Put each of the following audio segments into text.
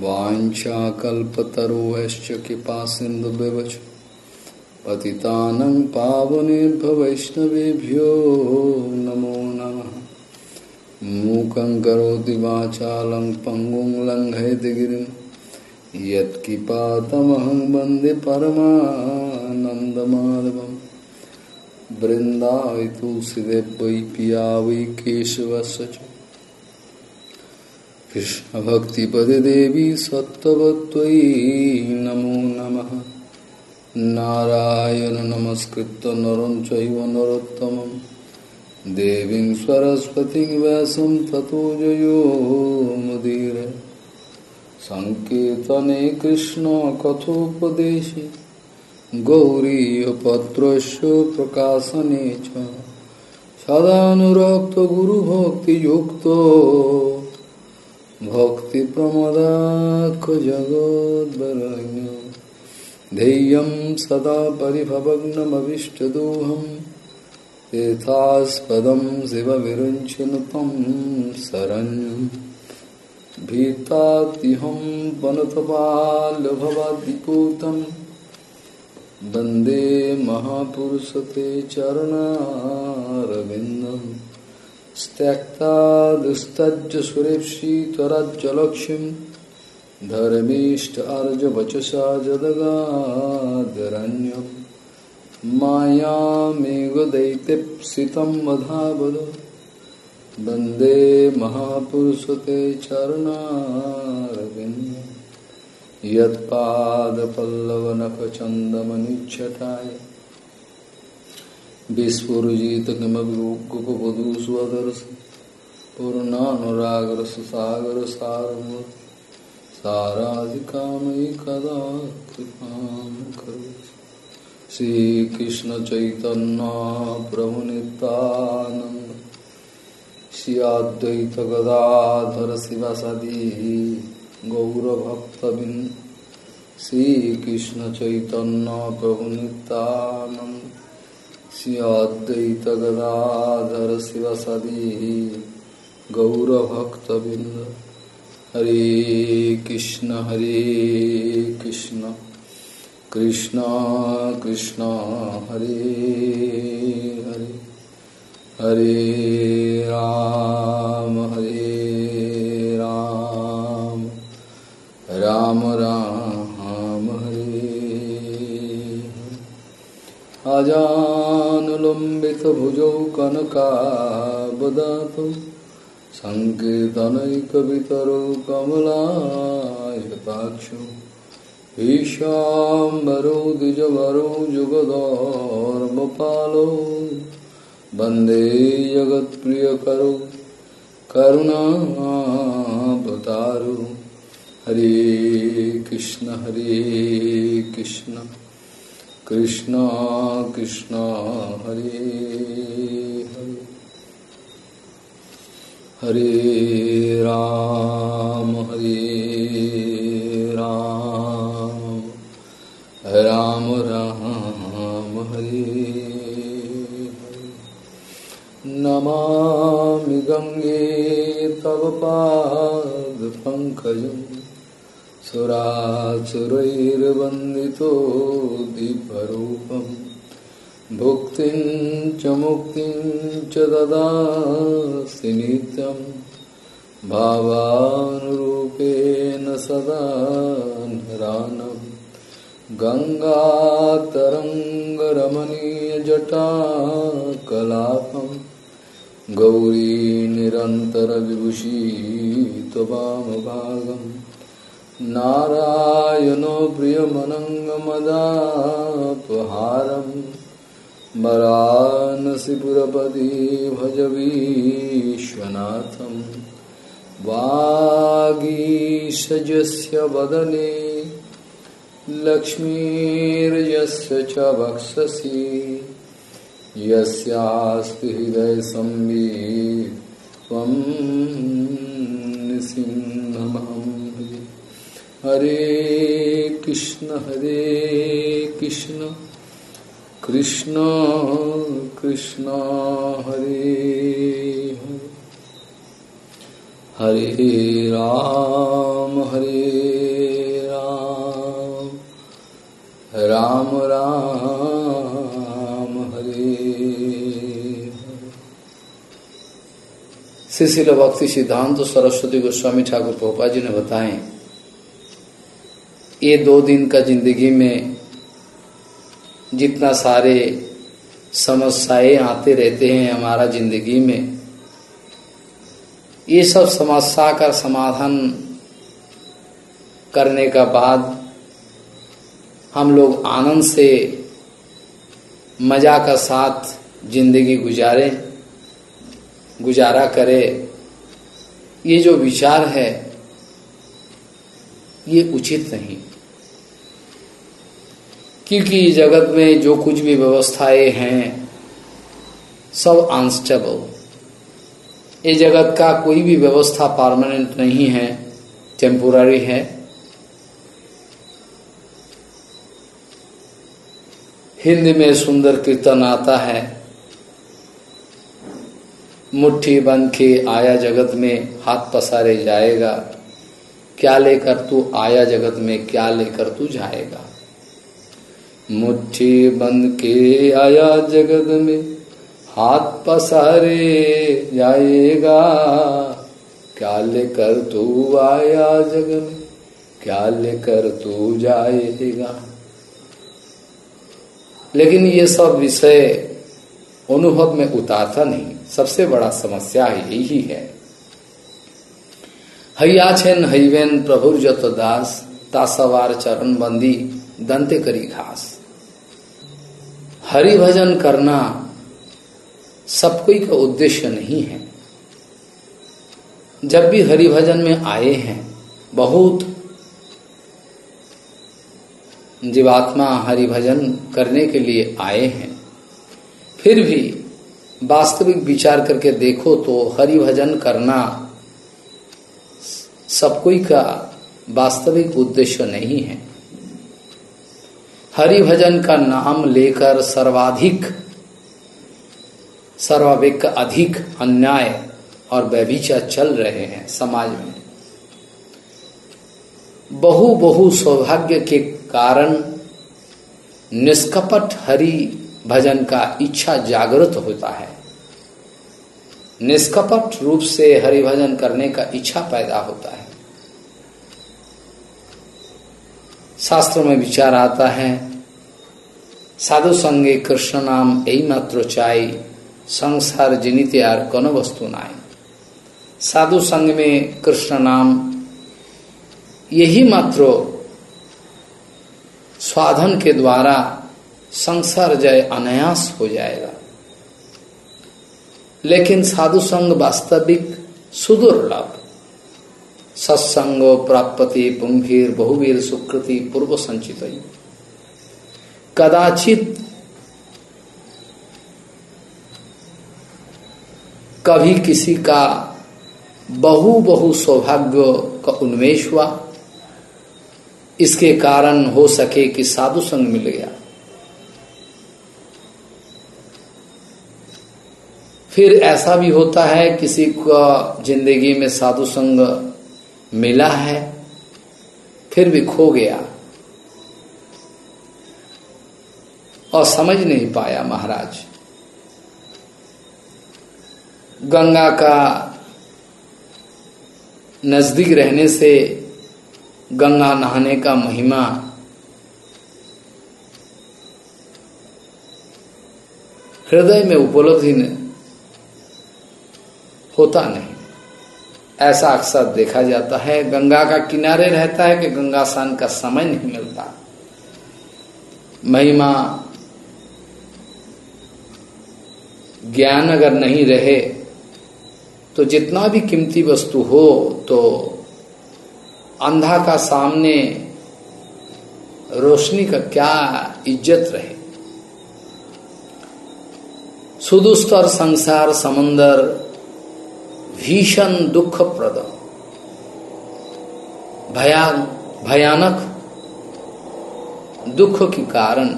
वाञ्छाकल्पतरुश्च कृपा सिन्धुव्यवच पतितानं पावनेभ्य वैष्णवेभ्यो नमो नमः। मूकं करोति वाचालं, पङ्गुं लङ्घयति यत्किपातमहं वंदे परमानन्दमाधवम्। तुलसीदेव पिया वै केशवस्य कृष्णभक्तिपदे देवी सत्त्ववत्त्वयि नमो नमः। नारायण नमस्कृत्य नरं चैव देवीं सरस्वतीं व्यासं ततो जयो मुदीर। सङ्कीर्तने कृष्णकथोपदेशे गौरीयपत्रस्य प्रकाशने च। सदानुरक्तगुरुभक्तियुक्तो भक्तिप्रमदाखजगोद्वरण्य ध्येयं सदा परिभवग्नमविष्टदोहं तीर्थास्पदं शिवविरुञ्चन तं शरण्यं भीतात्यहं वनतपाल्यभवाद्दिपूतम् वंदे महापुरुषते चरणारविन्दं त्यक्ता दुस्तज्ज सुरेप्सितराज्यलक्ष्मीं धर्मीष्ट अर्जवचसा जदगादरण्यं मायामेघदैत्यप्सितं वधावद। वंदे महापुरुषते चरणारविन्दम् यत्पादपल्लवनखचन्दमनिच्छटाय विस्फुजित पूर्णानुरागरससागर सारमूर्ति साराधिकामयि कदा कृपां करोति श्रीकृष्णचैतन्य प्रभुनितानन्द श्री अद्वैत गदाधर शिवसदी गौरभक्तबिंद श्रीकृष्ण चैतन्य प्रभु नित्यानंद श्री अद्वैत गदाधर शिव सदी गौरभक्तबिंद हरे कृष्ण हरे कृष्ण। कृष्ण कृष्ण, हरे हरे। हरे राम, हरे अजानुलम्बितभुजौ कनकावदातु सङ्कीर्तनैकवितरौ कमलायताक्षौ ईशाम्बरौ द्विजवरौ जुगधर्मपालौ। वंदे जगत्प्रियकरौ करुणावतारौ। हरे कृष्ण हरे कृष्ण। कृष्ण कृष्ण, हरे हरे। हरे राम हरे राम। राम राम, हरे नमामि गङ्गे तव पादपङ्कजम् सुरासुरैर्वन्दितो दिव्यरूपं भुक्तिं च मुक्तिं च ददासि नित्यं भावानुरूपेण सदा नरानं गङ्गातरङ्गरमणीयजटाकलापं गौरी निरन्तरविभूषी त्ववामभागम् नारायणो प्रियमनङ्गमदापहारं वरानसिपुरपदी भज विश्वनाथं वागीशजस्य वदने लक्ष्मीर्यस्य च वक्षसि यस्यास्ति हृदयसंवि त्वं हरे कृष्ण हरे कृष्ण कृष्ण कृष्ण, हरे हरे राम हरे राम राम राम, हरे शिशिल भक्ति सिद्धांत सरस्वती गोस्वामी ठाकुर पोपा जी ने बताए ये दो दिन का ज़िंदगी में जितना सारे समस्याएँ आते रहते हैं हमारा ज़िंदगी में, ये सब समस्या का समाधान करने का बाद हम लोग आनंद से, मज़ा का साथ ज़िंदगी गुजारे, गुजारा करें। ये जो विचार है, ये उचित नहीं। क्योंकि जगत में जो कुछ भी व्यवस्थाएँ हैं, सब अनस्टेबल ये जगत का कोई भी व्यवस्था परमानेंट नहीं है टेम्पोररी है। हिंदी में सुंदर कीर्तन आता है, मुट्ठी बन के आया जगत में, हाथ पसारे जाएगा। क्या लेकर तू आया जगत में, क्या लेकर तू जाएगा? मुट्ठी बंद के आया जगत में। हाथ पसारे जाएगा। क्या लेकर तू आया जगत में? क्या लेकर तू जाएगा? लेकिन ये सब विषय अनुभव में उतारता नहीं। सबसे बड़ा समस्या यही है। हैया छेन हईवेन प्रभुर जत दास, तासवार चरण बंदी दंते करी घास। हरि भजन करना सब कोई का उद्देश्य नहीं है। जब भी हरि भजन में आए हैं, बहुत जीवात्मा हरि भजन करने के लिए आए हैं, फिर भी वास्तविक विचार करके देखो तो हरि भजन करना सब कोई का वास्तविक उद्देश्य नहीं है। हरि भजन का नाम लेकर सर्वाधिक सर्वाधिक अधिक अन्याय और व्यभिचार चल रहे हैं समाज में। बहु बहु सौभाग्य के कारण निष्कपट हरि भजन का इच्छा जागृत होता है। निष्कपट रूप से हरि भजन करने का इच्छा पैदा होता है। शास्त्र में विचार आता है, साधु संगे कृष्ण नाम यही मात्र चाय, संसार जनित यार कौन वस्तु नाय। साधु संग में कृष्ण नाम, यही मात्र स्वाधन के द्वारा संसार जय अनायास हो जाएगा। लेकिन साधु संग वास्तविक सुदुर्लभ सत्संग प्राप्ति पुंभीर बहुवीर सुकृति पूर्व संचित कदाचित कभी किसी का बहु बहु सौभाग्य का उन्मेष हुआ, इसके कारण हो सके कि साधु संग मिल गया। फिर ऐसा भी होता है, किसी का ज़िंदगी में साधु संग मिला है, फिर भी खो गया। और समझ नहीं पाया महाराज। गंगा का नज़दीक रहने से गंगा नहाने का महिमा हृदय में उपलब्धि होता नहीं। ऐसा अक्सर देखा जाता है। गंगा का किनारे रहता है कि गंगा स्नान का समय नहीं मिलता। महिमा, ज्ञान अगर नहीं रहे तो जितना भी कीमती वस्तु हो तो अंधा का सामने रोशनी का क्या इज़्ज़त रहे। सुदुस्तर संसार, समंदर भीषण दुख दुखप्रद। भयान भयानक दुख के कारण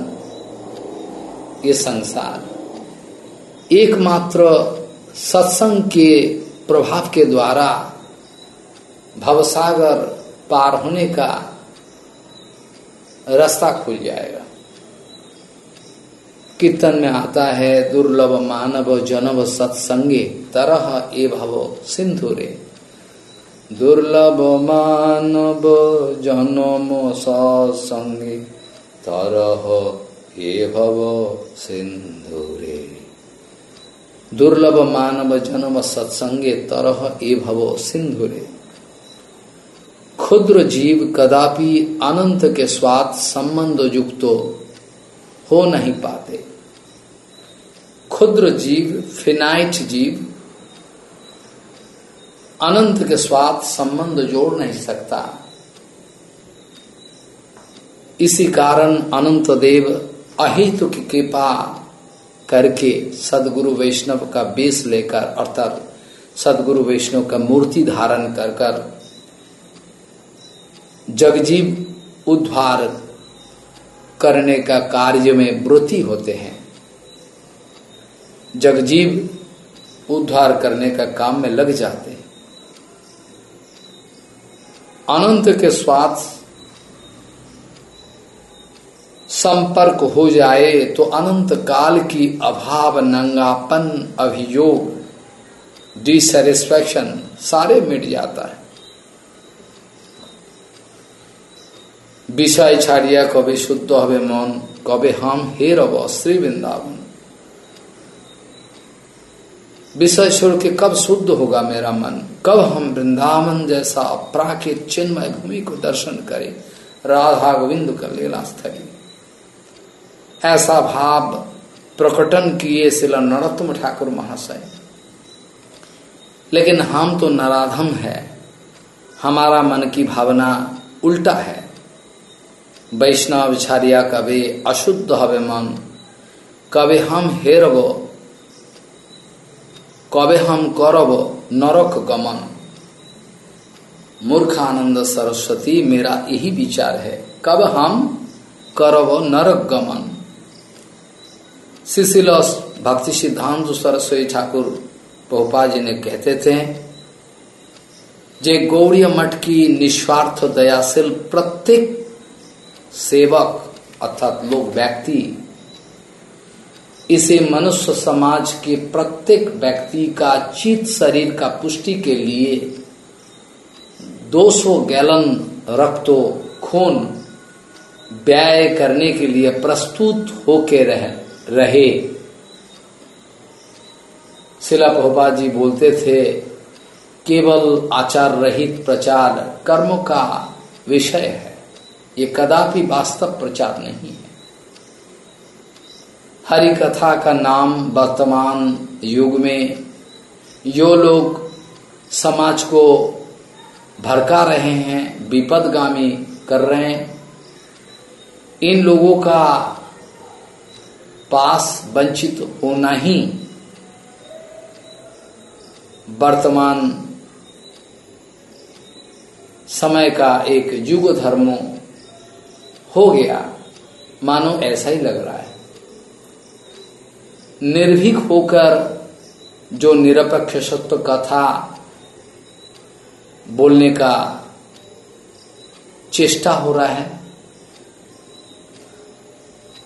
ये संसार एकमात्र सत्संग के प्रभाव के द्वारा भवसागर पार होने का रास्ता खुल जाएगा। कीर्तन में आता है, दुर्लभ मानव जनव सत्संगे, तरह ए भव सिंधु रे दुर्लभ मानव जनम सत्संगे, तरह हे भव सिंधुरे। दुर्लभ मानव जन्म सत्संगे, तरह ए भव सिंधुरे। क्षुद्र जीव कदापि अनंत के स्वाद संबंध युक्तो हो नहीं पाते। क्षुद्र जीव, फिनाइट जीव, अनंत के स्वाद संबंध जोड़ नहीं सकता। इसी कारण अनंत देव अहितु की कृपा करके सदगुरु वैष्णव का बेस लेकर, अर्थात सदगुरु वैष्णव का मूर्ति धारण कर कर जगजीव उद्धार करने का कार्य में वृत्ति होते हैं। जगजीव उद्धार करने का काम में लग जाते हैं। अनंत के स्वास्थ्य संपर्क हो जाए तो अनंत काल की अभाव, नंगापन, अभियोग डिसटिस्फैक्शन सारे मिट जाता है। विषय छाड़िया, कभी शुद्ध हवे मन, कभी हम, हे रब श्री वृंदावन। विषय छोड़ के कब शुद्ध होगा मेरा मन? कब हम वृंदावन जैसा अपराकित चिन्मय भूमि को दर्शन करें? राधा गोविंद का लीला स्थली। ऐसा भाव प्रकटन किए शिला नरोत्तम ठाकुर महाशय। लेकिन हम तो नराधम है। हमारा मन की भावना उल्टा है। वैष्णव छारिया कभी अशुद्ध हवे मन। कभी हम हेरब कभी हम करब नरक गमन? मूर्खानंद सरस्वती, मेरा यही विचार है। कब हम करब नरक गमन? शिशिल भक्ति सिद्धांत सरस्वती ठाकुर पोपा जी ने कहते थे, जे गौड़ी मठ की निस्वार्थ दयाशील प्रत्येक सेवक अर्थात लोग व्यक्ति इसे मनुष्य समाज के प्रत्येक व्यक्ति का चित शरीर का पुष्टि के लिए 200 गैलन रक्तो, खून व्यय करने के लिए प्रस्तुत होके रहे रहे। शिला प्रभुपा जी बोलते थे, केवल आचार रहित प्रचार कर्म का विषय है, ये कदापि वास्तव प्रचार नहीं है। हरि कथा का नाम वर्तमान युग में जो लोग समाज को भड़का रहे हैं, विपदगामी कर रहे हैं। इन लोगों का पास वंचित होना ही वर्तमान समय का एक युग धर्म हो गया। मानो ऐसा ही लग रहा है। निर्भीक होकर जो निरपेक्ष सत्व कथा बोलने का चेष्टा हो रहा है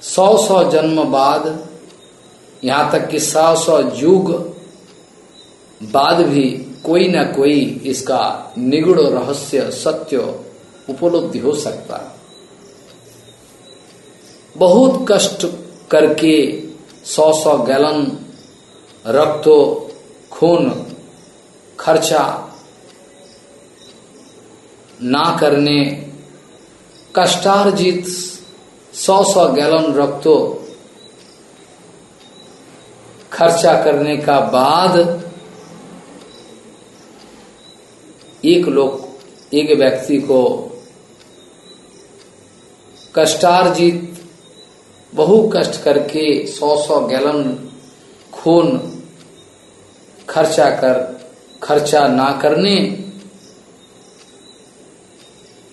सौ सौ जन्म बाद, यहाँ तक कि सौ सौ युग बाद भी कोई ना कोई इसका निगुड़ रहस्य, सत्य उपलब्धि हो सकता। बहुत कष्ट करके सौ सौ गैलन रक्त, खून खर्चा ना करने, कष्टार्जित सौ सौ गैलन रक्तो खर्चा करने का बाद एक लोग एक व्यक्ति को कष्टार्जित बहु कष्ट करके सौ सौ गैलन खून खर्चा कर, खर्चा ना करने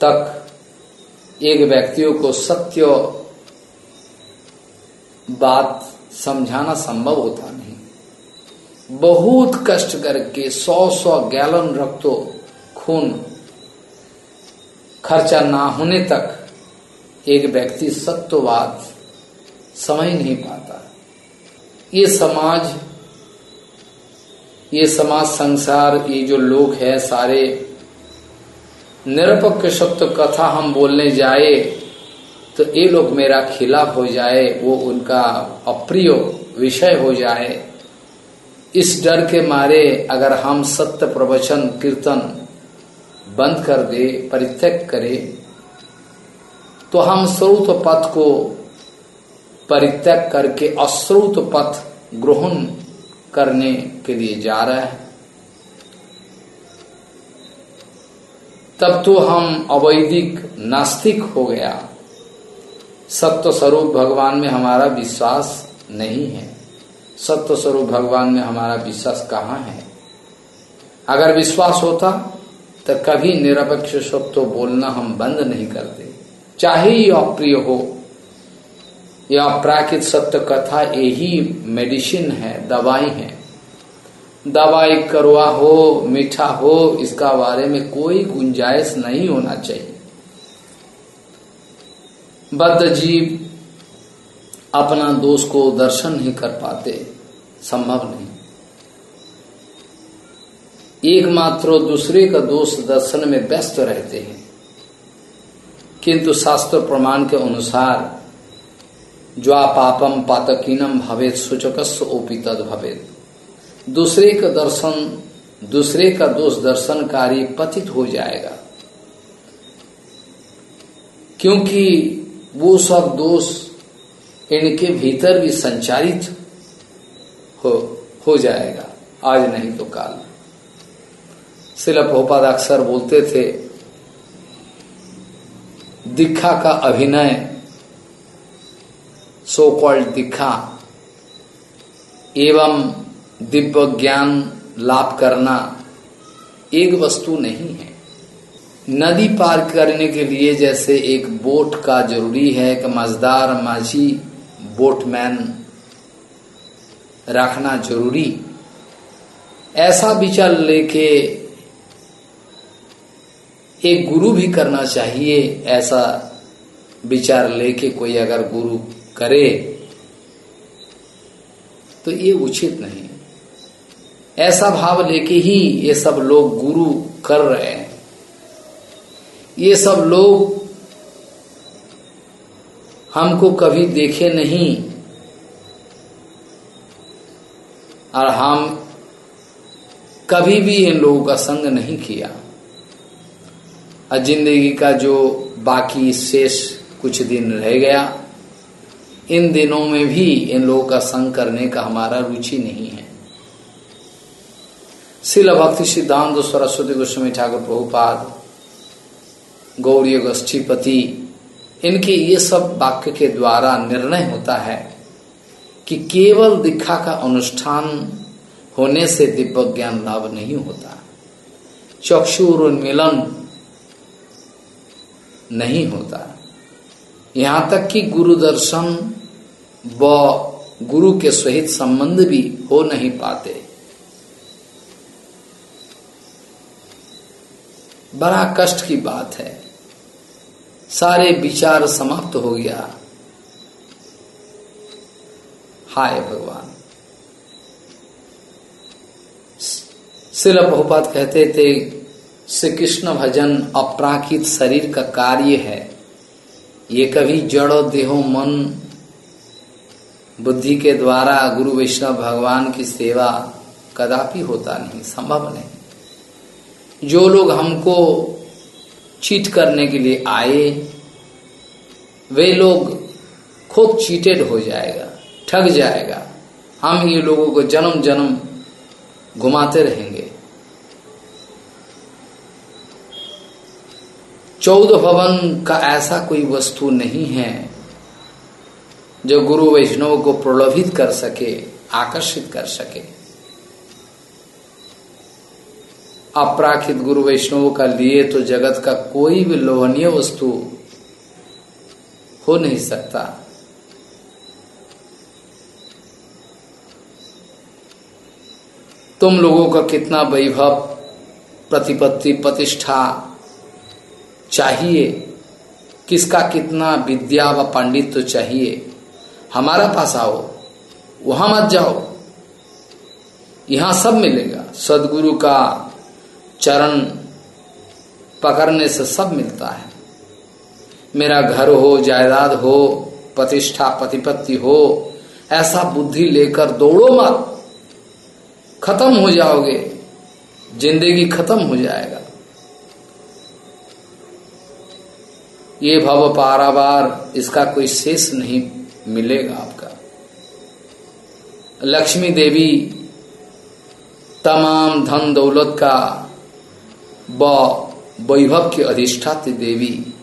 तक एक व्यक्तियों को सत्य बात समझाना संभव होता नहीं। बहुत कष्ट करके सौ सौ गैलन रक्तो खून खर्चा ना होने तक एक व्यक्ति सत्यवाद समझ नहीं पाता। ये समाज ये समाज संसार, ये जो लोग है सारे, निरपक्ष सत्य कथा हम बोलने जाए तो ये लोग मेरा खिलाफ हो जाए, वो उनका अप्रिय विषय हो जाए। इस डर के मारे अगर हम सत्य प्रवचन, कीर्तन बंद कर दे परित्यक करे तो हम श्रुत पथ को परित्यक करके अश्रुत पथ ग्रहण करने के लिए जा रहा है। तब तो हम अवैधिक नास्तिक हो गया। सत्य स्वरूप भगवान में हमारा विश्वास नहीं है। सत्य स्वरूप भगवान में हमारा विश्वास कहाँ है? अगर विश्वास होता तो कभी निरपेक्ष सत्य बोलना हम बंद नहीं करते। चाहे ही अप्रिय हो या अपराकित सत्य कथा यही मेडिसिन है, दवाई है। दवाई करवा हो, मीठा हो, इसका बारे में कोई गुंजाइश नहीं होना चाहिए। बद्ध जीव अपना दोष को दर्शन नहीं कर पाते, संभव नहीं। एकमात्र दूसरे का दोष दर्शन में व्यस्त रहते हैं। किंतु शास्त्र प्रमाण के अनुसार ज्वा पापम पातकीनम भवेद सूचकस्व ओपी तद भवेद दूसरे का दर्शन, दूसरे का दोष दर्शनकारी पतित हो जाएगा। क्योंकि वो सब दोष इनके भीतर भी संचारित हो हो जाएगा। आज नहीं तो काल। शिल भोपाद अक्सर बोलते थे, दिखा का अभिनय सो कॉल्ड दिखा एवं दिव्य ज्ञान लाभ करना एक वस्तु नहीं है। नदी पार करने के लिए जैसे एक बोट का ज़रूरी है कि मजदार माझी बोटमैन रखना ज़रूरी। ऐसा विचार लेके एक गुरु भी करना चाहिए, ऐसा विचार लेके कोई अगर गुरु करे तो ये उचित नहीं। ऐसा भाव लेके ही ये सब लोग गुरु कर रहे हैं। ये सब लोग हमको कभी देखे नहीं। और हम कभी भी इन लोगों का संग नहीं किया। और ज़िंदगी का जो बाकी शेष कुछ दिन रह गया इन दिनों में भी इन लोगों का संग करने का हमारा रुचि नहीं है। शिल भक्ति सिद्धांत सरस्वती गोस्वामी ठाकुर प्रभुपाद, गौरी गोष्ठीपति इनके ये सब वाक्य के द्वारा निर्णय होता है कि केवल दीक्षा का अनुष्ठान होने से दिव्य ज्ञान लाभ नहीं होता। चक्षुर उन्मिलन नहीं होता। यहाँ तक कि गुरु दर्शन व गुरु के सहित संबंध भी हो नहीं पाते। बड़ा कष्ट की बात है। सारे विचार समाप्त हो गया। हाय भगवान। शिल बहुपात कहते थे श्री कृष्ण भजन अपराकित शरीर का कार्य है। ये कभी जड़ो, देहो, मन बुद्धि के द्वारा गुरु वैष्णव भगवान की सेवा कदापि होता नहीं, संभव नहीं। जो लोग हमको चीट करने के लिए आए, वे लोग खुद चीटेड हो जाएगा, ठग जाएगा। हम ये लोगों को जन्म जन्म घुमाते रहेंगे। चौदह भवन का ऐसा कोई वस्तु नहीं है जो गुरु वैष्णव को प्रलोभित कर सके, आकर्षित कर सके। अपराखित गुरु वैष्णव का लिए तो जगत का कोई भी लोहनीय वस्तु हो नहीं सकता। तुम लोगों का कितना वैभव, प्रतिपत्ति, प्रतिष्ठा चाहिए? किसका कितना विद्या व पांडित्य तो चाहिए? हमारा पास आओ, वहाँ मत जाओ। यहाँ सब मिलेगा। सदगुरु का चरण पकड़ने से सब मिलता है। मेरा घर हो, जायदाद हो, प्रतिष्ठा, प्रतिपत्ति हो, ऐसा बुद्धि लेकर दौड़ो मत। खत्म हो जाओगे, ज़िंदगी खत्म हो जाएगा। ये भव पारावार, इसका कोई शेष नहीं। मिलेगा आपका। लक्ष्मी देवी, तमाम धन दौलत का व वैभव की अधिष्ठात्री देवी,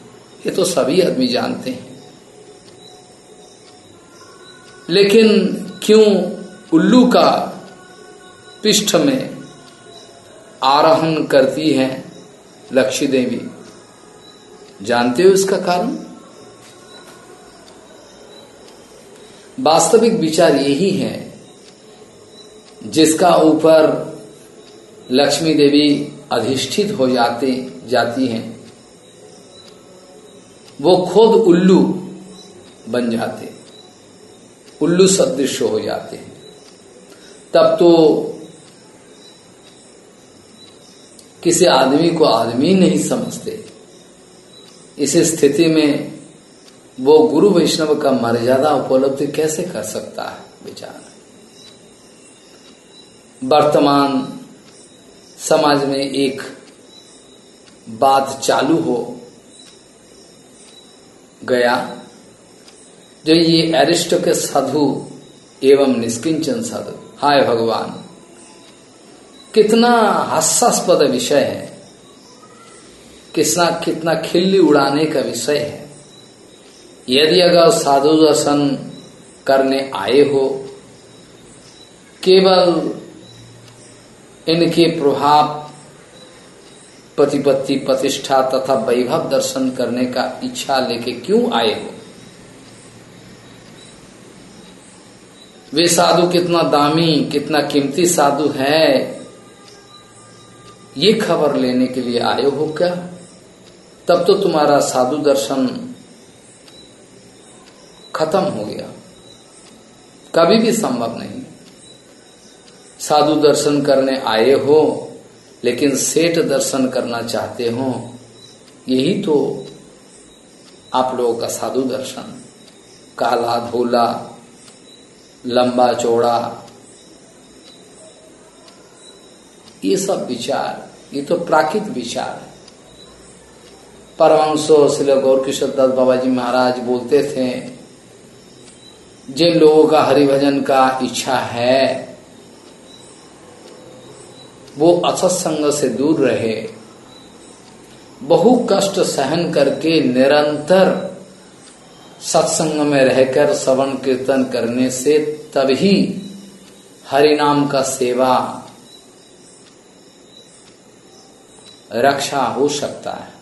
ये तो सभी आदमी जानते हैं। लेकिन क्यों उल्लू का पृष्ठ में आरोहण करती है लक्ष्मी देवी? जानते हो इसका कारण? वास्तविक विचार यही है, जिसका ऊपर लक्ष्मी देवी अधिष्ठित हो जाते, जाती हैं। वो खुद उल्लू बन जाते, उल्लू सदृश हो जाते हैं। तब तो किसी आदमी को आदमी नहीं समझते। इस स्थिति में वो गुरु वैष्णव का मर्यादा उपलब्धि कैसे कर सकता है? विचार। वर्तमान समाज में एक बात चालू हो गया, जो ये अरिष्ट के साधु एवं निष्किंचन साधु। हाय भगवान, कितना हास्यास्पद विषय है। कितना कितना खिल्ली उड़ाने का विषय है। यदि अगर साधु दर्शन करने आए हो, केवल इनके प्रभाव प्रतिपत्ति, प्रतिष्ठा तथा वैभव दर्शन करने का इच्छा लेके क्यों आए हो? वे साधु कितना दामी, कितना कीमती साधु है, ये खबर लेने के लिए आए हो क्या? तब तो तुम्हारा साधु दर्शन खत्म हो गया। कभी भी संभव नहीं। साधु दर्शन करने आए हो, लेकिन सेठ दर्शन करना चाहते हो, यही तो आप लोगों का साधु दर्शन। काला धोला, लंबा चौड़ा, ये सब विचार, ये तो प्राकृत विचार है। परमंशो श्री गौर किशोर दत्त बाबा जी महाराज बोलते थे जिन लोगों का हरिभजन का इच्छा है, वो असत्संग से दूर रहे। बहु कष्ट सहन करके निरंतर सत्संग में रहकर श्रवण कीर्तन करने से तभी हरिनाम का सेवा रक्षा हो सकता है।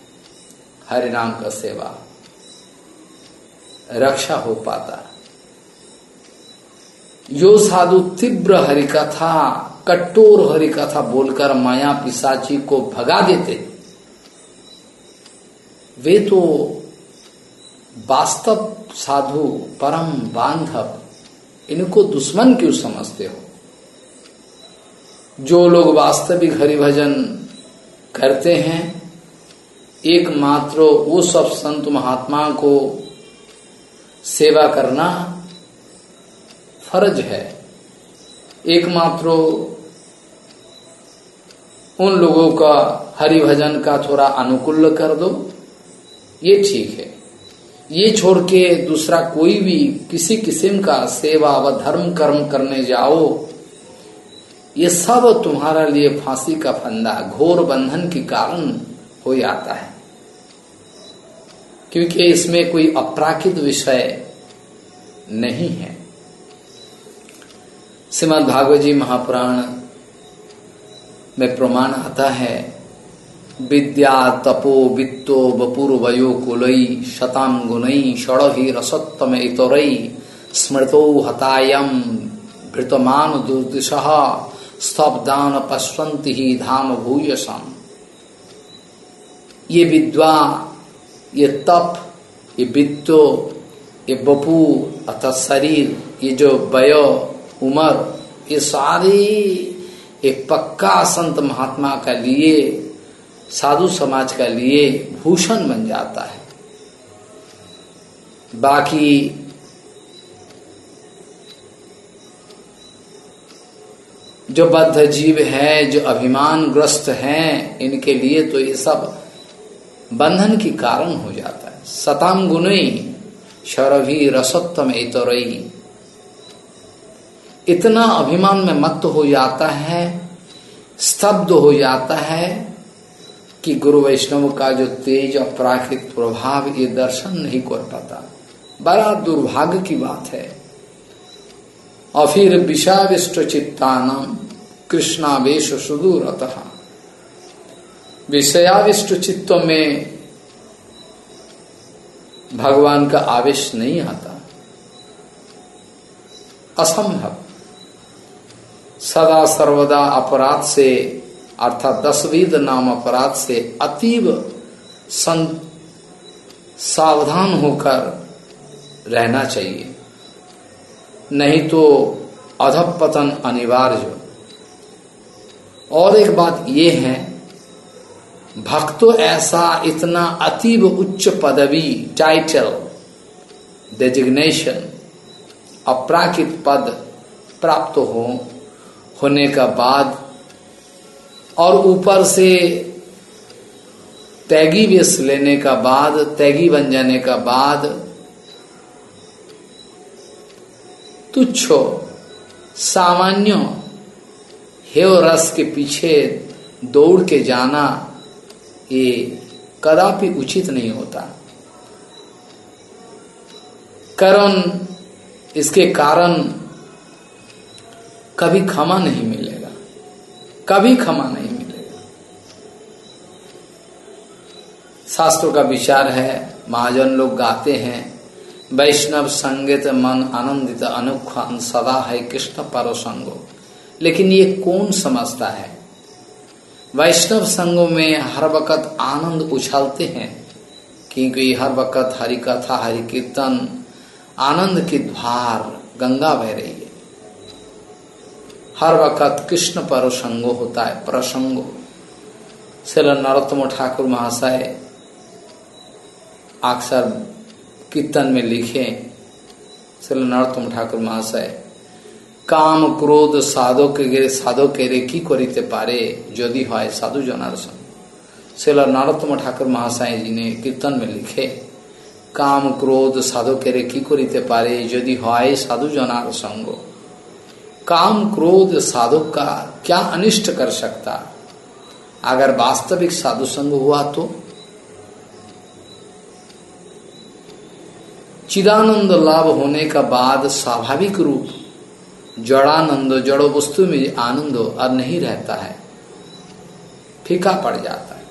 हरिनाम का सेवा रक्षा हो पाता है। जो साधु तीव्र हरिकथा कट्टोर हरिकथा बोलकर माया पिसाची को भगा देते। वे तो वास्तव साधु, परम बांधव, इनको दुश्मन क्यों समझते हो? जो लोग वास्तविक हरिभजन करते हैं, एकमात्र वो सब संत महात्मा को सेवा करना फ़र्ज़ है। एकमात्र उन लोगों का हरि भजन का थोड़ा अनुकूल कर दो। ये ठीक है। ये छोड़ के दूसरा कोई भी किसी किस्म का सेवा व धर्म कर्म करने जाओ, ये सब तुम्हारा लिए फांसी का फंदा, घोर बंधन के कारण हो जाता है। क्योंकि इसमें कोई अपराकित विषय नहीं है। श्रीमद भागवत जी महापुराण में प्रमाण आता है, विद्या तपो वित्तो बपुर वयो कुलई शताम गुणई षड़ही रसोत्तम इतरई स्मृतो हतायम भृतमान दुर्दिश स्तब्दान पश्वंति ही धाम भूयसम ये विद्वा, ये तप, ये वित्तो, ये बपू अर्थात शरीर, ये जो वय उम्र, ये सारी एक पक्का संत महात्मा का लिए, साधु समाज का लिए भूषण बन जाता है। बाकी जो बद्ध जीव है, जो अभिमान ग्रस्त हैं, इनके लिए तो ये सब बंधन की कारण हो जाता है। सताम गुणई शरभि रसोत्तम एतरई इतना अभिमान में मत हो जाता है, स्तब्ध हो जाता है कि गुरु वैष्णव का जो तेज और प्राकृतिक प्रभाव ये दर्शन नहीं कर पाता। बड़ा दुर्भाग्य की बात है। और फिर विषाविष्ट चित्तानम कृष्णावेश सुदूरत। विषयाविष्ट चित्तों में भगवान का आवेश नहीं आता। असंभव। सदा सर्वदा अपराध से, अर्थात दसवीद नाम अपराध से अतीब सावधान होकर रहना चाहिए। नहीं तो अधपतन अनिवार्य। और एक बात ये है, भक्तो ऐसा इतना अतीब उच्च पदवी टाइटल डेजिग्नेशन अपराकित पद प्राप्त हो होने का बाद और ऊपर से तैगी वेश लेने का बाद, तैगी बन जाने का बाद, तुच्छो, सामान्य हेव रस के पीछे दौड़ के जाना, ये कदापि उचित नहीं होता। कारण, इसके कारण कभी क्षमा नहीं मिलेगा। कभी क्षमा नहीं मिलेगा। शास्त्रों का विचार है, महाजन लोग गाते हैं, वैष्णव संगीत मन आनंदित अनुखान सदा है कृष्ण परो संगो लेकिन ये कौन समझता है? वैष्णव संगों में हर वक्त आनंद उछालते हैं, क्योंकि हर वक्त हरि कथा हरि कीर्तन आनंद की धार, गंगा बह रही हर वक्त कृष्ण पर संगो होता है प्रसंगो श्री नरोत्तम ठाकुर महाशय अक्सर कीर्तन में लिखे श्री नरोत्तम ठाकुर महाशय কাম ক্রোধ সাধকের সাধকেরে কি করিতে পারে যদি হয় साधु जनार्दन शिला नरोत्तम ठाकुर महासाई जी ने कीर्तन में लिखे काम क्रोध साधकेरे की करिते पारे यदि হয় साधु जनार संग काम क्रोध साधु का क्या अनिष्ट कर सकता? अगर वास्तविक साधु संग हुआ तो? चिदानंद लाभ होने का बाद स्वाभाविक रूप जड़ानंद जड़ो वस्तु में आनंद अब नहीं रहता है। फीका पड़ जाता है।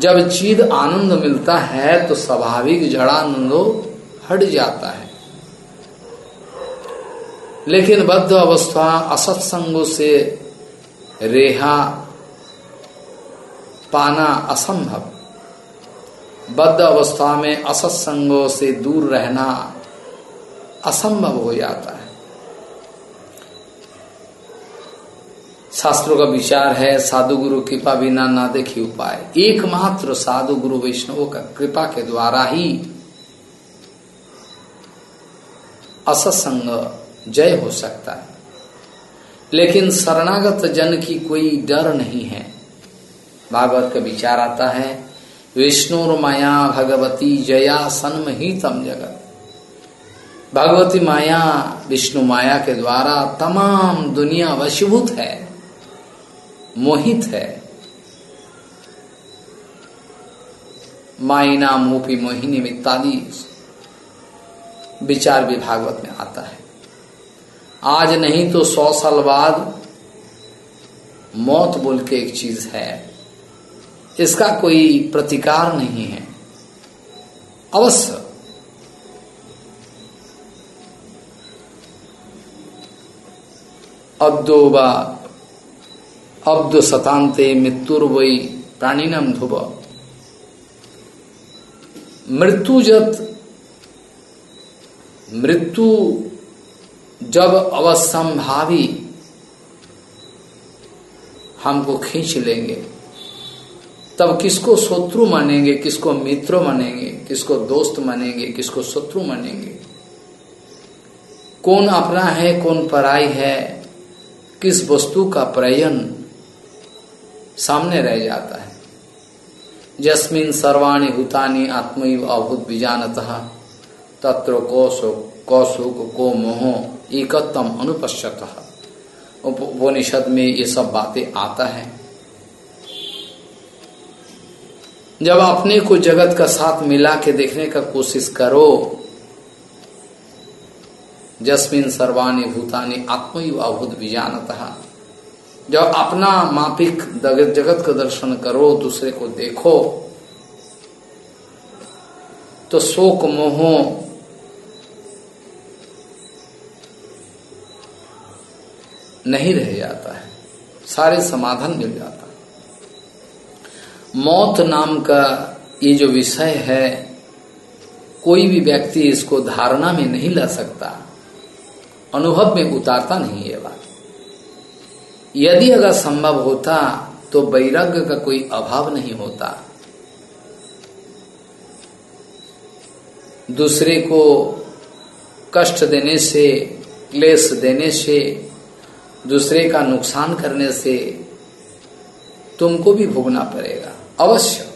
जब चीद आनंद मिलता है तो स्वाभाविक जड़ानंदो हट जाता है। लेकिन बद्ध अवस्था असत्संगों से रेहा पाना असंभव। बद्ध अवस्था में असत्संगों से दूर रहना असंभव हो जाता है। शास्त्रों का विचार है, साधु गुरु कृपा बिना ना देखी उपाय। एकमात्र साधु गुरु वैष्णवों का कृपा के द्वारा ही असत्संग जय हो सकता है। लेकिन शरणागत जन की कोई डर नहीं है। भागवत का विचार आता है, विष्णु माया भगवती जया सन्महितम जगत। भगवती माया, विष्णु माया के द्वारा तमाम दुनिया वशीभूत है, मोहित है। माइना मोपी, मोहिनी इत्यादि विचार भी भागवत में आता है। आज नहीं तो सौ साल बाद मौत बोल के एक चीज़ है। इसका कोई प्रतिकार नहीं है। अवश्य। अब्दो व अब्दो शतांते मृत्युर वही प्राणीनम ध्रुव। मृत्युजत मृत्यु जब अवसंभावी हमको खींच लेंगे, तब किसको शत्रु मानेंगे, किसको मित्र मानेंगे, किसको दोस्त मानेंगे, किसको शत्रु मानेंगे? कौन अपना है, कौन पराई है, किस वस्तु का प्रयन सामने रह जाता है। जस्मिन सर्वाणी भूतानी आत्मैव अभूत बीजानत तत्र कौशो कौशुक को मोह। एकत्तम अनुपश्यत। उपनिषद में ये सब बातें आता है। जब अपने को जगत का साथ मिला के देखने का कोशिश करो, जस्मिन सर्वानी भूतानी आत्मैव अभूत बीजानत जब अपना मापिक जगत का दर्शन करो, दूसरे को देखो तो शोक मोह नहीं रह जाता है। सारे समाधान मिल जाता है। मौत नाम का ये जो विषय है, कोई भी व्यक्ति इसको धारणा में नहीं ला सकता। अनुभव में उतारता नहीं ये बात। यदि अगर संभव होता तो वैराग्य का कोई अभाव नहीं होता। दूसरे को कष्ट देने से, क्लेश देने से दूसरे का नुकसान करने से तुमको भी भोगना पड़ेगा। अवश्य।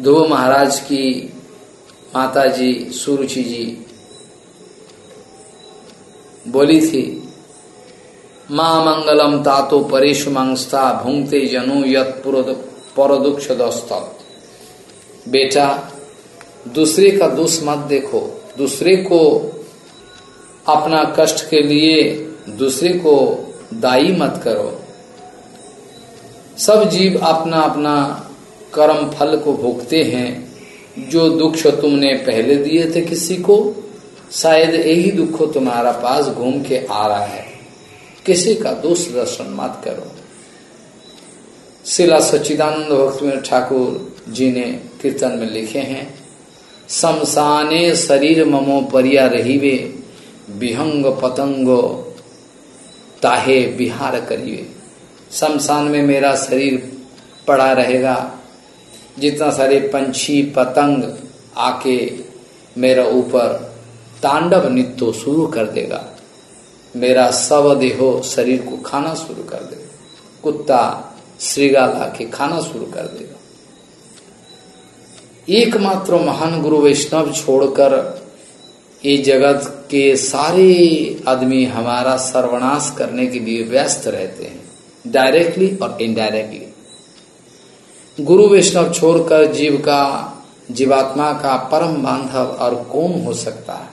ध्रुव महाराज की माता जी सुरुचि जी बोली थी, माँ मंगलम तातो परेश मंगस्ता भूंगते जनु यत परदुक्ष बेटा, दूसरे का दोष मत देखो। दूसरे को अपना कष्ट के लिए दूसरे को दाई मत करो। सब जीव अपना अपना कर्म फल को भोगते हैं। जो दुख तुमने पहले दिए थे किसी को, शायद यही दुख तुम्हारा पास घूम के आ रहा है। किसी का दोष दर्शन मत करो। शिला सच्चिदानंद भक्त ठाकुर जी ने कीर्तन में लिखे हैं, शमशाने शरीर ममो परिया रही वे विहंग पतंगो ताहे बिहार करिए। शमशान में मेरा शरीर पड़ा रहेगा। जितना सारे पंछी, पतंग आके मेरा ऊपर तांडव नित्य शुरू कर देगा। मेरा सब देहो शरीर को खाना शुरू कर देगा। कुत्ता श्रीगाल आके खाना शुरू कर देगा। एकमात्र महान गुरु वैष्णव छोड़कर ये जगत के सारे आदमी हमारा सर्वनाश करने के लिए व्यस्त रहते हैं डायरेक्टली और इनडायरेक्टली गुरु वैष्णव छोड़कर जीव का, जीवात्मा का परम बांधव और कौन हो सकता है?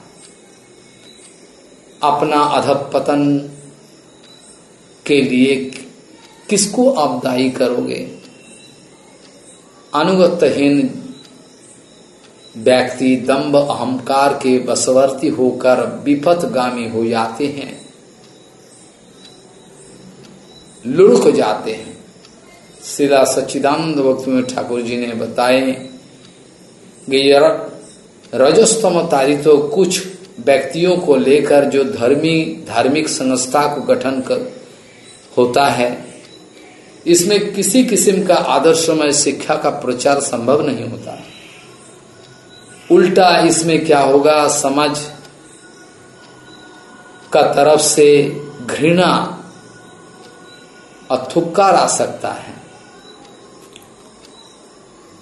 अपना अधपतन के लिए किसको आप दायी करोगे? अनुगतहीन व्यक्ति दम्ब अहंकार के बसवर्ती होकर विपथगामी हो जाते हैं। लुढ़क जाते हैं। सिरा सच्चिदानंद वक्त में ठाकुर जी ने बताए रजस्तम तारी तो कुछ व्यक्तियों को लेकर जो धर्मी, धार्मिक संस्था को गठन कर होता है, इसमें किसी किस्म का आदर्शमय शिक्षा का प्रचार संभव नहीं होता। है उल्टा इसमें क्या होगा? समझ का तरफ़ से घृणा और थुक्कार आ सकता है।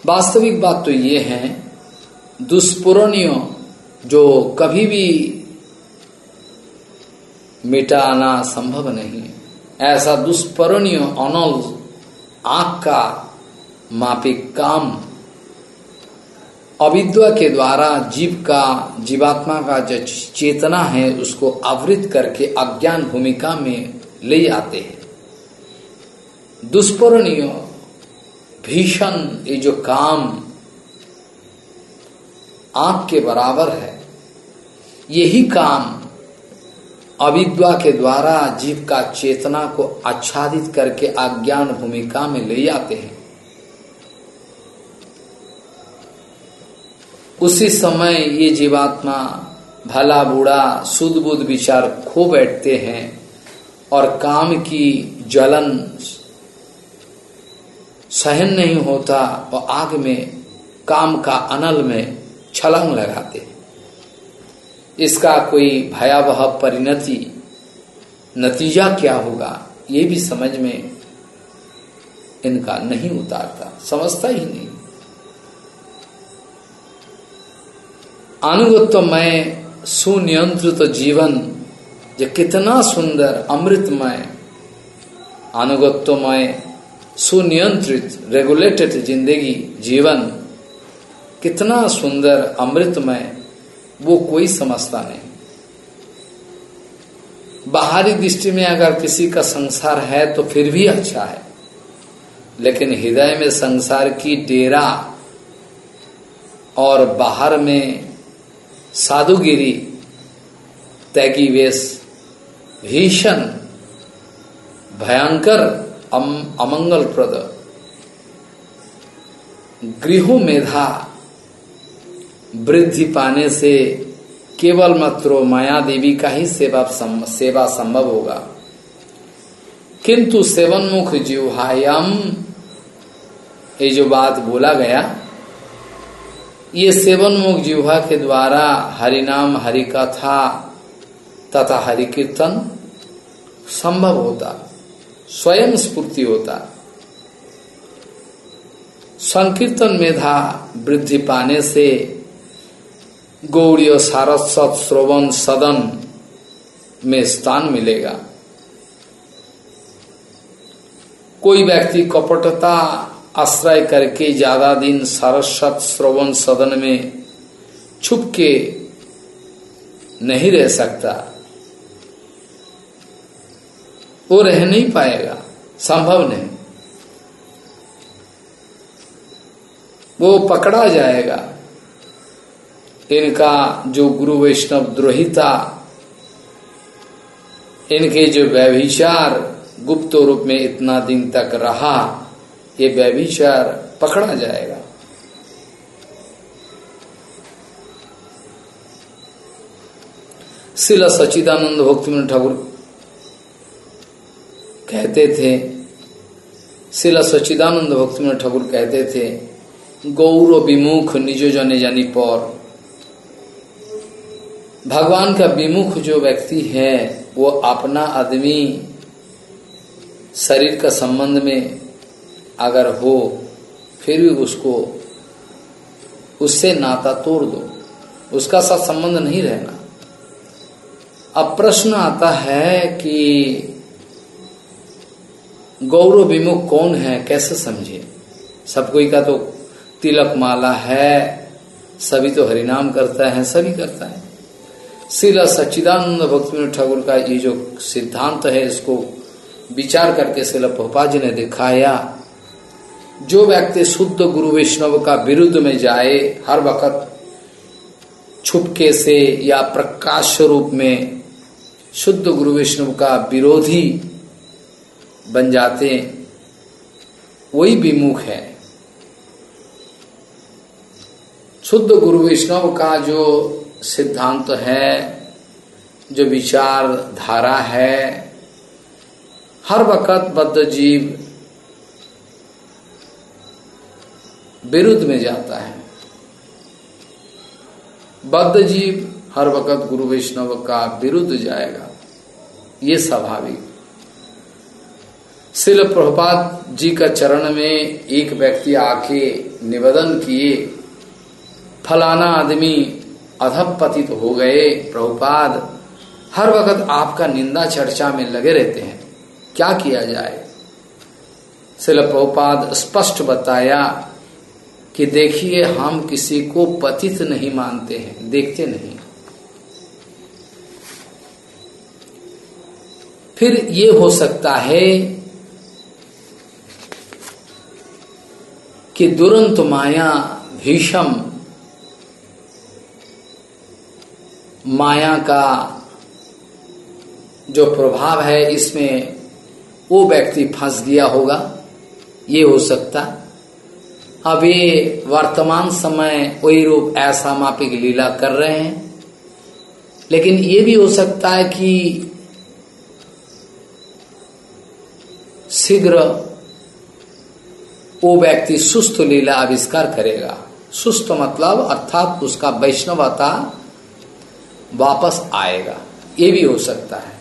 वास्तविक बात तो ये है दुष्पूरणीय जो कभी भी मिटाना संभव नहीं ऐसा दुष्परणीय अनल आँख का मापिक काम अविद्या के द्वारा जीव का, जीवात्मा का जो चेतना है, उसको आवृत करके अज्ञान भूमिका में ले आते हैं। दुष्परणीय भीषण ये जो काम आँख के बराबर है, यही काम अविद्या के द्वारा जीव का चेतना को आच्छादित करके अज्ञान भूमिका में ले आते हैं। उसी समय ये जीवात्मा भला बूढ़ा सुध बुद्ध विचार खो बैठते हैं और काम की जलन सहन नहीं होता और आग में, काम का अनल में छलंग लगाते इसका कोई भयावह परिणति, नतीजा क्या होगा, ये भी समझ में इनका नहीं उतारता, समझता ही नहीं। अनुगत्वमय, सुनियंत्रित जीवन जो कितना सुंदर, अमृतमय, अनुगत्वमय, सुनियंत्रित रेगुलेटेड ज़िंदगी, जीवन, कितना सुंदर, अमृतमय, वो कोई समझता नहीं। बाहरी दृष्टि में अगर किसी का संसार है तो फिर भी अच्छा है, लेकिन हृदय में संसार की डेरा और बाहर में साधुगिरी तैगी वेश भीषण भयंकर अम, अमंगलप्रद। गृह मेधा वृद्धि पाने से केवल मात्र माया देवी का ही सेवा सम, सेवा संभव होगा। किंतु सेवनमुख जीवहायम ये जो बात बोला गया ये सेवन मुख जिह्वा के द्वारा हरिनाम हरि कथा तथा हरि कीर्तन संभव होता, स्वयं स्फूर्ति होता। संकीर्तन मेधा वृद्धि पाने से गौड़ी सारस्वत श्रवण सदन में स्थान मिलेगा। कोई व्यक्ति कपटता आश्रय करके ज़्यादा दिन सरस्वत श्रवण सदन में छुप के नहीं रह सकता। वो रह नहीं पाएगा। संभव नहीं। वो पकड़ा जाएगा। इनका जो गुरु वैष्णव द्रोहिता, इनके जो व्यभिचार गुप्त रूप में इतना दिन तक रहा ये व्यभिचार पकड़ा जाएगा। शिला सचिदानंद भक्ति ठाकुर कहते थे, शिला सचिदानंद भक्ति ठाकुर कहते थे, गौर विमुख निजो जने जानी पर। भगवान का विमुख जो व्यक्ति है, वो अपना आदमी, शरीर का संबंध में अगर हो, फिर भी उसको, उससे नाता तोड़ दो। उसका साथ संबंध नहीं रहना। अब प्रश्न आता है कि गौरव विमुख कौन है? कैसे समझे? सब कोई का तो तिलक माला है, सभी तो हरिनाम करता है, सभी करता है। श्रीला सच्चिदानंद भक्ति ठाकुर का ये जो सिद्धांत है, इसको विचार करके शिला पोपा जी ने दिखाया। जो व्यक्ति शुद्ध गुरु वैष्णव का विरुद्ध में जाए, हर वक्त छुपके से या प्रकाश रूप में शुद्ध गुरु वैष्णव का विरोधी बन जाते वही विमुख है। शुद्ध गुरु वैष्णव का जो सिद्धांत है, जो विचार धारा है, हर वक्त बद्ध जीव विरुद्ध में जाता है। बद्ध जीव हर वक्त गुरु वैष्णव का विरुद्ध जाएगा। ये स्वाभाविक। शिल प्रभुपाद जी का चरण में एक व्यक्ति आके निवेदन किए, फलाना आदमी अधपतित हो गए। प्रभुपाद, हर वक्त आपका निंदा चर्चा में लगे रहते हैं। क्या किया जाए? शिल प्रभुपाद स्पष्ट बताया कि देखिए, हम किसी को पतित नहीं मानते हैं, देखते नहीं। फिर ये हो सकता है कि दुरंत माया, भीषम माया का जो प्रभाव है, इसमें वो व्यक्ति फंस गया होगा, ये हो सकता। अब ये वर्तमान समय वही रूप ऐसा मापिक लीला कर रहे हैं। लेकिन ये भी हो सकता है कि शीघ्र वो व्यक्ति सुस्त लीला आविष्कार करेगा। सुस्त मतलब अर्थात उसका वैष्णवता वापस आएगा। ये भी हो सकता है।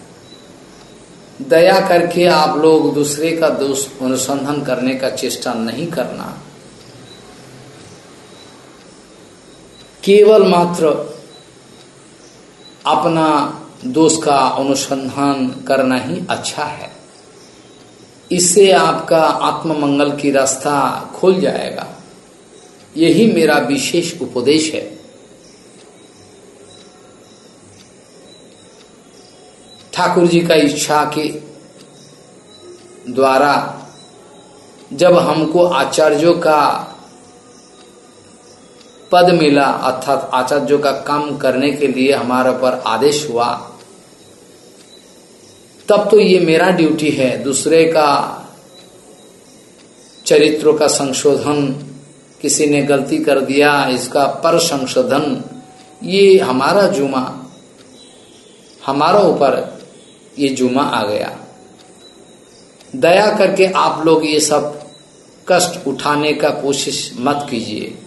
दया करके आप लोग दूसरे का दोष अनुसंधान करने का चेष्टा नहीं करना। केवल मात्र अपना दोष का अनुसंधान करना ही अच्छा है। इससे आपका आत्ममंगल की रास्ता खुल जाएगा। यही मेरा विशेष उपदेश है। ठाकुर जी का इच्छा के द्वारा जब हमको आचार्यों का पद मिला, अर्थात आचार्यों का काम करने के लिए हमारे पर आदेश हुआ। तब तो ये मेरा ड्यूटी है, दूसरे का चरित्रों का संशोधन, किसी ने गलती कर दिया, इसका पर संशोधन ये हमारा जुमा, हमारा ऊपर ये जुमा आ गया। दया करके आप लोग ये सब कष्ट उठाने का कोशिश मत कीजिए।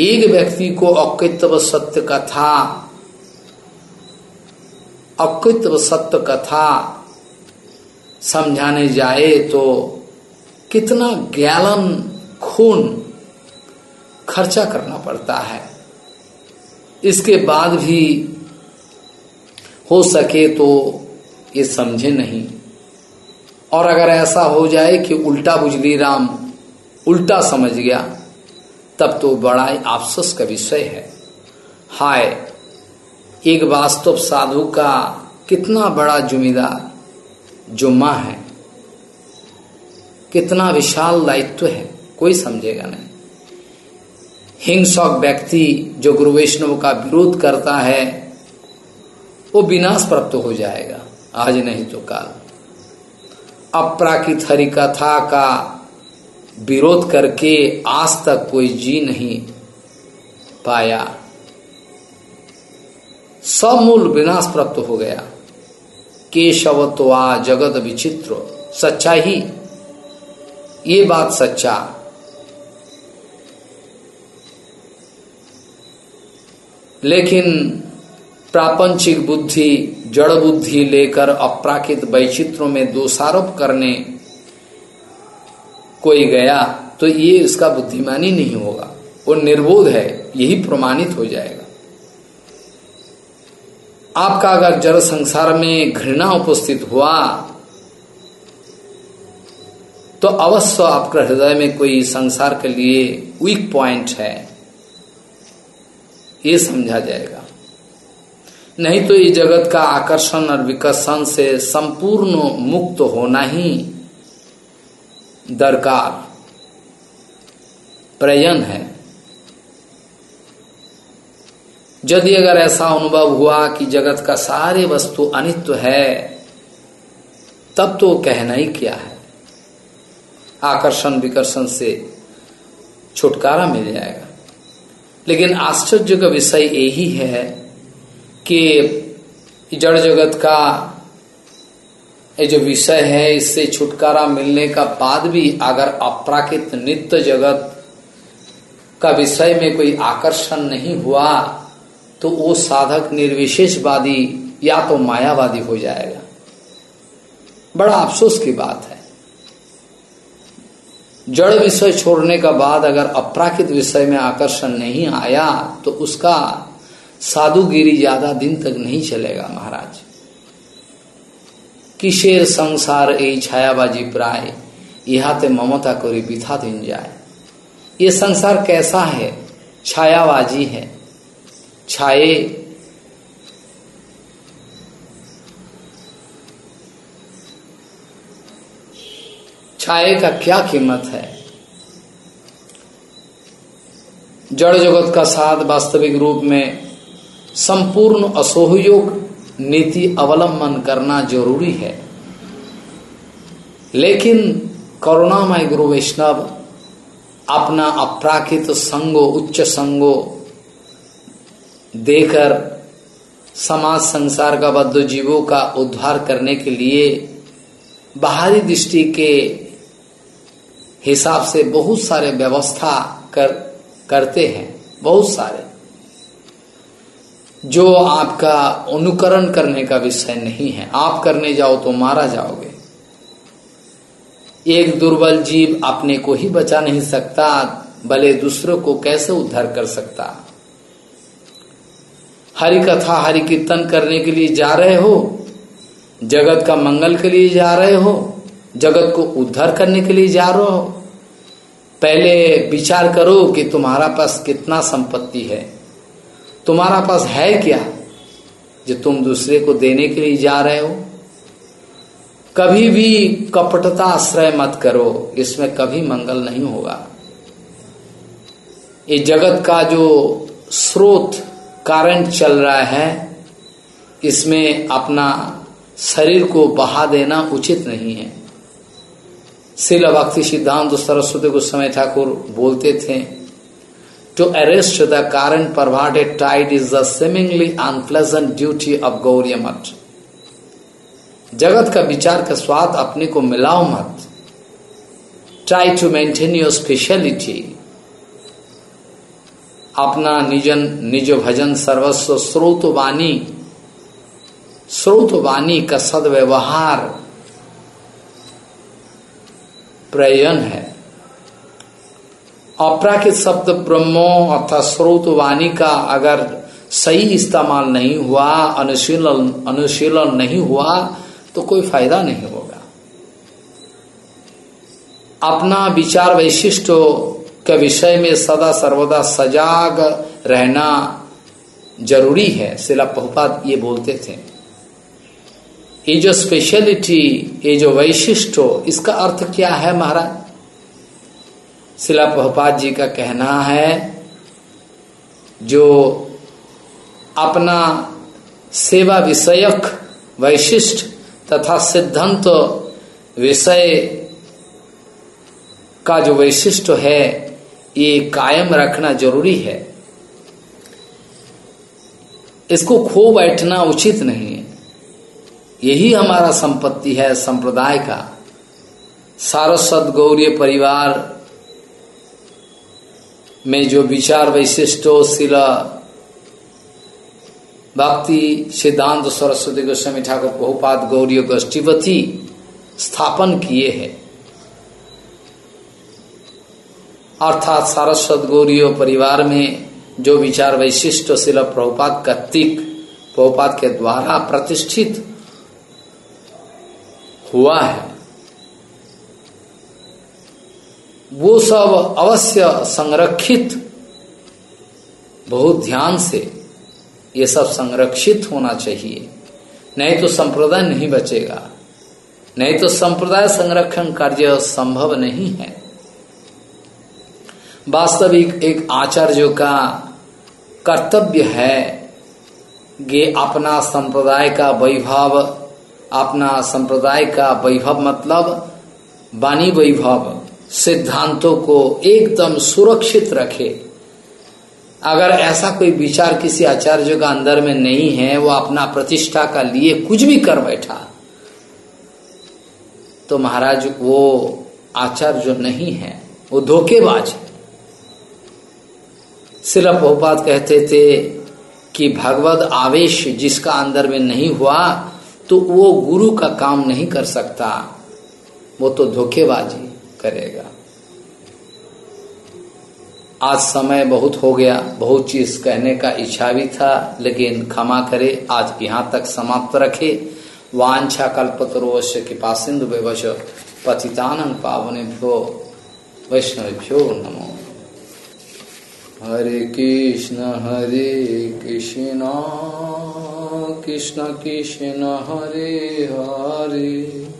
एक व्यक्ति को अकृत्व सत्य कथा, अकृत्व सत्य कथा समझाने जाए तो कितना ज्ञान खून खर्चा करना पड़ता है। इसके बाद भी हो सके तो ये समझे नहीं। और अगर ऐसा हो जाए कि उल्टा बुजली राम उल्टा समझ गया तब तो बड़ा अफसोस का विषय है। हाय, एक वास्तव साधु का कितना बड़ा जुम्मेदार जुम्मा है। कितना विशाल दायित्व है, कोई समझेगा नहीं। हिंसक व्यक्ति जो गुरु वैष्णव का विरोध करता है, वो विनाश प्राप्त हो जाएगा। आज नहीं तो काल। अपराकित हरि कथा का विरोध करके आज तक कोई जी नहीं पाया। सब मूल विनाश प्राप्त हो गया। केशवत्वा जगत विचित्र, सच्चा ही। ये बात सच्चा। लेकिन प्रापंचिक बुद्धि, जड़ बुद्धि लेकर अपराकित वैचित्रों में दोषारोप करने कोई गया तो ये इसका बुद्धिमानी नहीं होगा। वो निर्बोध है, यही प्रमाणित हो जाएगा। आपका अगर जड़ संसार में घृणा उपस्थित हुआ तो अवश्य आपके हृदय में कोई संसार के लिए वीक पॉइंट है। ये समझा जाएगा। नहीं तो ये जगत का आकर्षण और विकर्षण से संपूर्ण मुक्त होना ही दरकार प्रयन है। यदि अगर ऐसा अनुभव हुआ कि जगत का सारे वस्तु अनित्य है, तब तो कहना ही क्या है? आकर्षण विकर्षण से छुटकारा मिल जाएगा। लेकिन आश्चर्य का विषय यही है कि जड़ जगत का ये जो विषय है, इससे छुटकारा मिलने का बाद भी अगर अपराकित नित्य जगत का विषय में कोई आकर्षण नहीं हुआ तो वो साधक निर्विशेषवादी या तो मायावादी हो जाएगा। बड़ा अफसोस की बात है। जड़ विषय छोड़ने का बाद अगर अपराकित विषय में आकर्षण नहीं आया तो उसका साधुगिरी ज़्यादा दिन तक नहीं चलेगा महाराज। किशेर संसार ए छायाबाजी प्राय ইহাতে মমতা করে বিথা दिन जाए ये संसार कैसा है छायाबाजी है छाए छाए का क्या कीमत है जड़ जगत का साथ वास्तविक रूप में संपूर्ण असहयोग नीति अवलंबन करना ज़रूरी है। लेकिन करुणामय गुरु वैष्णव, अपना अपराकित संगो, उच्च संगो देकर समाज संसार का बद्ध जीवों का उद्धार करने के लिए बाहरी दृष्टि के हिसाब से बहुत सारे व्यवस्था कर, करते हैं, बहुत सारे। जो आपका अनुकरण करने का विषय नहीं है। आप करने जाओ तो मारा जाओगे। एक दुर्बल जीव अपने को ही बचा नहीं सकता, भले दूसरों को कैसे उद्धार कर सकता। हरि कथा हरि कीर्तन करने के लिए जा रहे हो, जगत का मंगल के लिए जा रहे हो, जगत को उद्धार करने के लिए जा रहे हो। पहले विचार करो कि तुम्हारा पास कितना संपत्ति है। तुम्हारा पास है क्या जो तुम दूसरे को देने के लिए जा रहे हो? कभी भी कपटता आश्रय मत करो, इसमें कभी मंगल नहीं होगा। ये जगत का जो स्रोत, कारण चल रहा है, इसमें अपना शरीर को बहा देना उचित नहीं है। शिल भक्ति सिद्धांत सरस्वती गोस्वामी ठाकुर बोलते थे to arrest the current perverted tide is the seemingly unpleasant duty of Gauri Math जगत का विचार का स्वाद अपने को मिलाओ मत try to maintain your speciality अपना निजन निज भजन सर्वस्व स्रोत वाणी स्रोत वाणी का सदव्यवहार प्रयोजन है अपराकित शब्द ब्रह्मो अर्थात स्रोत वाणी का अगर सही इस्तेमाल नहीं हुआ, अनुशीलन अनुशीलन नहीं हुआ तो कोई फ़ायदा नहीं होगा। अपना विचार वैशिष्ट के विषय में सदा सर्वदा सजाग रहना ज़रूरी है, शिला बहुपात ये बोलते थे। ये जो स्पेशलिटी ये जो वैशिष्ट, इसका अर्थ क्या है महाराज? शिला प्रभुपाद जी का कहना है, जो अपना सेवा विषयक, वैशिष्ट तथा सिद्धांत विषय का जो वैशिष्ट है, ये कायम रखना ज़रूरी है। इसको खो बैठना उचित नहीं है। यही हमारा संपत्ति है, संप्रदाय का। सारस्वत गौरी परिवार में जो विचार, वैशिष्टो, शिला, भक्ति, सिद्धांत, सरस्वती गोस्वामी ठाकुर बहुपात गौरी गोष्ठीवती स्थापन किए हैं। अर्थात सारस्वत गौरी परिवार में जो विचार, वैशिष्ट, शिला प्रभुपात कर्तिक प्रभुपात के द्वारा प्रतिष्ठित हुआ है। वो सब अवश्य संरक्षित, बहुत ध्यान से ये सब संरक्षित होना चाहिए। नहीं तो संप्रदाय नहीं बचेगा। नहीं तो संप्रदाय संरक्षण कार्य संभव नहीं है। वास्तविक एक आचार्य का कर्तव्य है कि अपना संप्रदाय का वैभव, अपना संप्रदाय का वैभव मतलब वाणी वैभव। सिद्धांतों को एकदम सुरक्षित रखे। अगर ऐसा कोई विचार किसी आचार्य का अंदर में नहीं है, वो अपना प्रतिष्ठा का लिए कुछ भी कर बैठा तो महाराज वो आचार्य नहीं है, वो धोखेबाज है। सिर्फ़ बहुपात कहते थे कि भगवत आवेश जिसका अंदर में नहीं हुआ तो वो गुरु का काम नहीं कर सकता, वो तो धोखेबाजी करेगा। आज समय बहुत हो गया, बहुत चीज़ कहने का इच्छा भी था, लेकिन क्षमा करे, आज यहाँ तक समाप्त रखे। वांछा कल्पतरोवश्य कृपा सिंधु व्यवश पतितानं पावनेभ्यो वैष्णवेभ्यो नमो। हरे कृष्ण हरे कृष्ण कृष्ण कृष्ण, हरे हरे।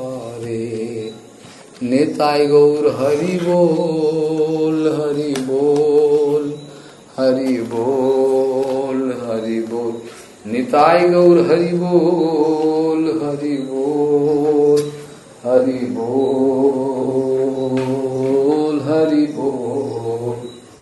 नेताय गौर हरि बोल हरि बोल हरि बोल हरि बोल। निताय गौर हरि बोल हरि बोल हरि बोल।